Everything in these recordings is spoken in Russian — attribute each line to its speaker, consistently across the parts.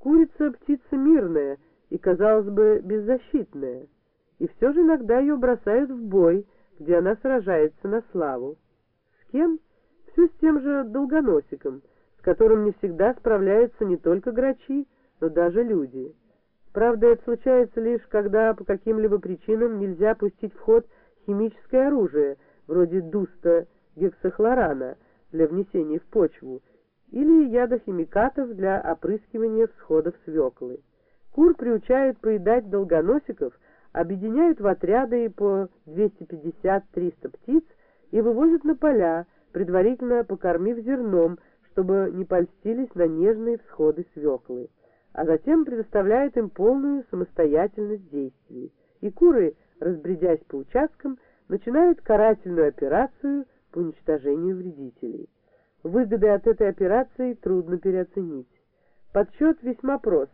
Speaker 1: Курица — птица мирная и, казалось бы, беззащитная, и все же иногда ее бросают в бой, где она сражается на славу. С кем? Все с тем же долгоносиком, с которым не всегда справляются не только грачи, но даже люди. Правда, это случается лишь, когда по каким-либо причинам нельзя пустить в ход химическое оружие, вроде дуста гексохлорана для внесения в почву, или ядохимикатов для опрыскивания всходов свеклы. Кур приучают поедать долгоносиков, объединяют в отряды по 250-300 птиц и вывозят на поля, предварительно покормив зерном, чтобы не польстились на нежные всходы свеклы а затем предоставляет им полную самостоятельность действий, и куры, разбредясь по участкам, начинают карательную операцию по уничтожению вредителей. Выгоды от этой операции трудно переоценить. Подсчет весьма прост.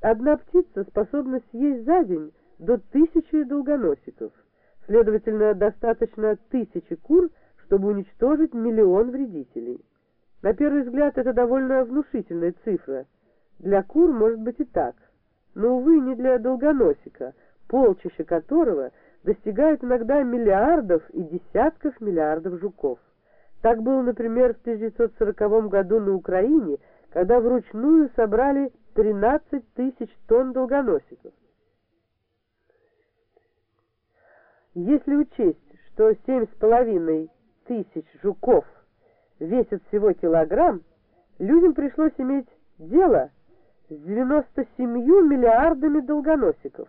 Speaker 1: Одна птица способна съесть за день до тысячи долгоносиков. Следовательно, достаточно тысячи кур, чтобы уничтожить миллион вредителей. На первый взгляд, это довольно внушительная цифра – для кур может быть и так, но, увы, не для долгоносика, полчища которого достигают иногда миллиардов и десятков миллиардов жуков. Так было, например, в 1940 году на Украине, когда вручную собрали 13 тысяч тонн долгоносиков. Если учесть, что 7,5 тысяч жуков весят всего килограмм, людям пришлось иметь дело с 97 миллиардами долгоносиков.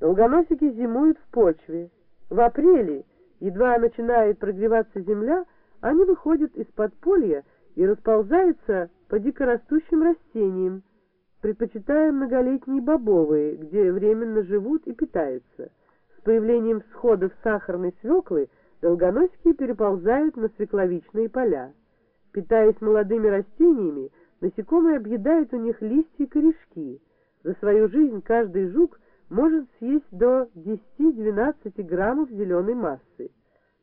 Speaker 1: Долгоносики зимуют в почве. В апреле, едва начинает прогреваться земля, они выходят из подполья и расползаются по дикорастущим растениям, предпочитая многолетние бобовые, где временно живут и питаются. С появлением всходов сахарной свеклы долгоносики переползают на свекловичные поля. Питаясь молодыми растениями, Насекомые объедают у них листья и корешки. За свою жизнь каждый жук может съесть до 10-12 граммов зеленой массы.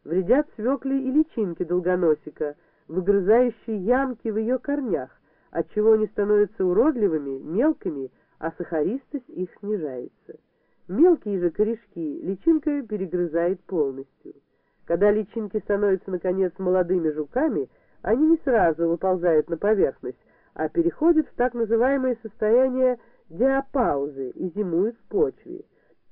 Speaker 1: Вредят свекле и личинки долгоносика, выгрызающие ямки в ее корнях, отчего они становятся уродливыми, мелкими, а сахаристость их снижается. Мелкие же корешки личинка перегрызает полностью. Когда личинки становятся, наконец, молодыми жуками, они не сразу выползают на поверхность, а переходит в так называемое состояние диапаузы и зимует в почве.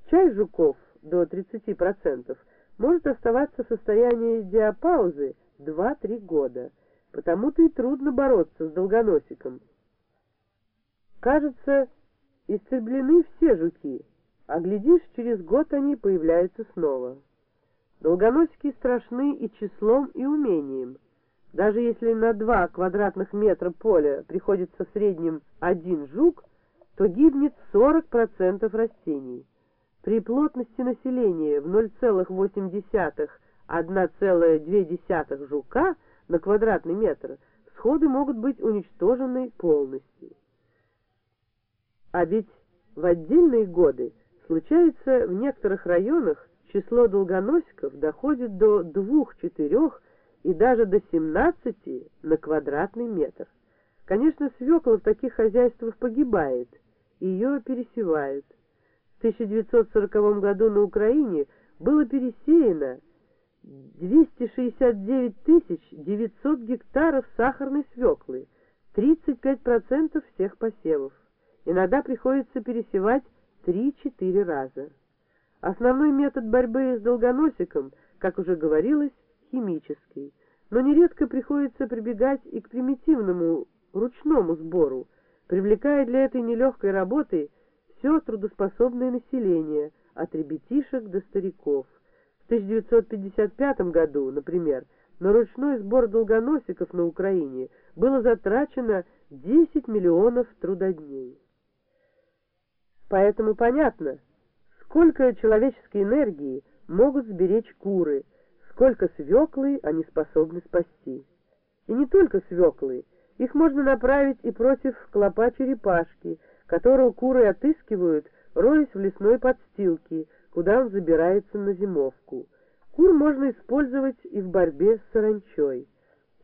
Speaker 1: Часть жуков, до 30%, может оставаться в состоянии диапаузы 2-3 года, потому-то и трудно бороться с долгоносиком. Кажется, истреблены все жуки, а глядишь, через год они появляются снова. Долгоносики страшны и числом, и умением – даже если на два квадратных метра поля приходится в среднем один жук, то гибнет 40% растений. При плотности населения в 0,8-1,2 жука на квадратный метр всходы могут быть уничтожены полностью. А ведь в отдельные годы случается в некоторых районах число долгоносиков доходит до 2-4 и даже до 17 на квадратный метр. Конечно, свекла в таких хозяйствах погибает, ее пересевают. В 1940 году на Украине было пересеяно 269 900 гектаров сахарной свеклы, 35% всех посевов. Иногда приходится пересевать 3-4 раза. Основной метод борьбы с долгоносиком, как уже говорилось, химический, но нередко приходится прибегать и к примитивному ручному сбору, привлекая для этой нелегкой работы все трудоспособное население, от ребятишек до стариков. В 1955 году, например, на ручной сбор долгоносиков на Украине было затрачено 10 миллионов трудодней. Поэтому понятно, сколько человеческой энергии могут сберечь куры – сколько свеклы они способны спасти. И не только свеклы, их можно направить и против клопа черепашки, которого куры отыскивают, роясь в лесной подстилке, куда он забирается на зимовку. Кур можно использовать и в борьбе с саранчой.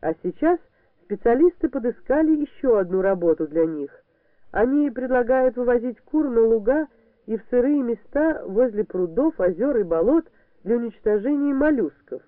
Speaker 1: А сейчас специалисты подыскали еще одну работу для них. Они предлагают вывозить кур на луга и в сырые места возле прудов, озер и болот для уничтожения моллюсков.